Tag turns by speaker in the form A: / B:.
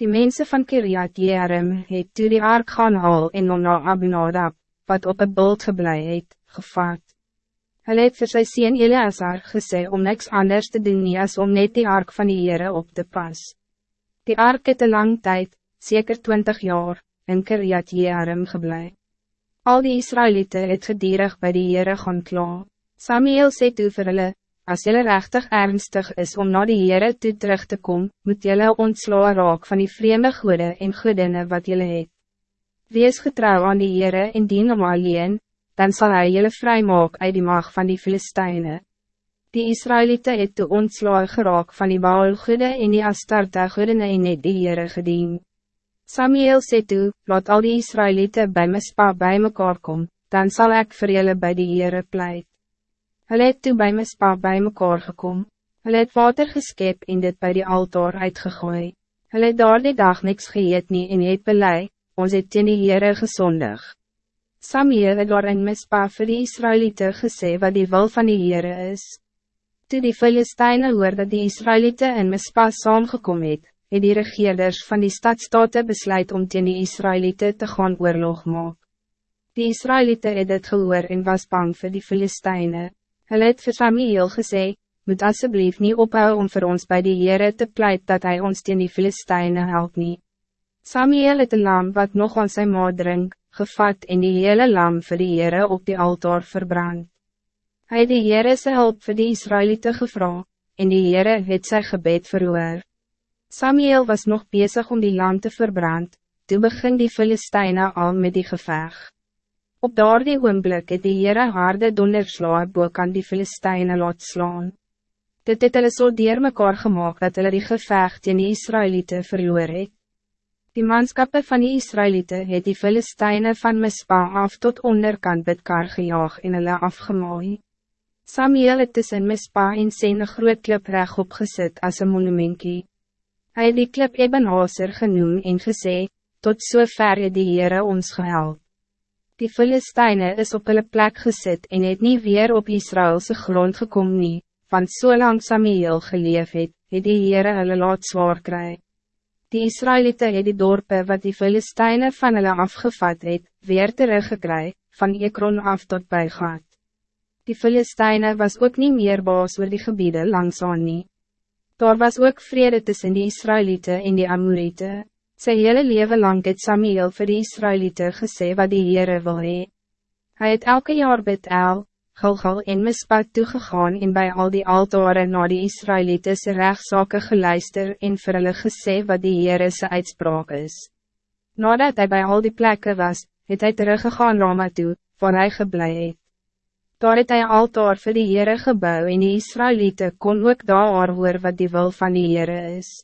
A: Die mensen van Kiriat Jearim het toe die ark gaan haal en om na Abinadab, wat op een bult geblei het, gevaat. Hulle het vir sy sien Eleazar gesê om niks anders te doen nie as om net die ark van die Heere op te pas. Die ark het een lang tijd, zeker twintig jaar, in Kiriat Jearim geblei. Al die Israëlieten het gedierig bij die Heere gaan kla. Samuel sê toe vir hulle, as jylle rechtig ernstig is om naar die Heere toe terug te komen, moet jylle ontslaan raak van die vreemde goede en goedinne wat jylle het. Wees getrouw aan die Heere en dien om alleen, dan zal hij jylle vry maak uit die mag van die Filisteine. Die Israëlieten het toe ontslaan geraak van die Baal goede en die Astarta goedinne en het die Heere gedien. Samuel sê toe, laat al die Israëlieten bij my spa bij mekaar kom, dan zal ik voor jullie bij die Heere pleit. Hulle het toe bij my spa bij mekaar gekom, hulle het water geskep en dit bij die altaar uitgegooi. Hulle het daar die dag niks geëet nie en het belei, ons het teen die Heere gezondig. Samuel het daar in my spa vir die Israëlieten gesê wat die wil van die Heere is. Toe die Filisteine hoor dat die Israëlieten in my spa saamgekom het, het die regeerders van die stadstaten besluit om teen die Israëlieten te gaan oorlog maak. Die Israëlieten het het gehoor en was bang voor die Filisteine. Hulle het vir Samuel gesê, moet alsjeblieft niet ophou om voor ons bij die Heere te pleit dat hij ons teen die Filisteine helpt niet. Samuel het een lam wat nog aan zijn maat drink, gevat en die hele lam voor die Heere op die altaar verbrand. Hij die Heere sy hulp voor die Israëlieten gevra, en die Heere het sy gebed verhoor. Samuel was nog bezig om die land te verbrand, toen begin die Filisteine al met die geveg. Op daardie oomblik het die Heere harde donderslae boek aan die Filisteine laat slaan. Dit het hulle so dier mekaar gemaakt dat hulle die geveg teen die Israëlieten verloor het. Die manskappe van die Israëlieten het die Filisteine van Mispa af tot onderkant bidkar gejaag en hulle afgemaai. Samuel het tussen Mispa en Sene groot klip reg opgesit as een monumentie. Hij het die klip Ebenhazer genoem en gesê, tot so ver het die Heere ons gehelp. Die Filisteine is op hulle plek gezet en het niet weer op Israëlse grond gekom nie, want so lang Samuel geleef het, het die Heere hulle laat zwaar kry. Die Israëlieten het die dorpe wat die Filisteine van hulle afgevat het, weer teruggekry, van Ekron af tot bij Gat. Die Filisteine was ook niet meer baas oor die gebieden langs aan nie. Daar was ook vrede tussen die Israëlieten en die Amorite. Sy hele leven lang het Samuel vir die Israëlieten gesê wat die Heere wil hee. Hy het elke jaar bid El, Gilgal en Mispat toegegaan en bij al die altaren na die Israëlieten sy rechtsake geluister en vir hulle gesê wat die Heere sy uitspraak is. Nadat hij bij al die plekken was, het hy teruggegaan Rama toe, waar hy geblei het. Daar het hy altaar vir die Heere gebouw en die Israëlieten kon ook daar hoor wat die wil van die Heere is.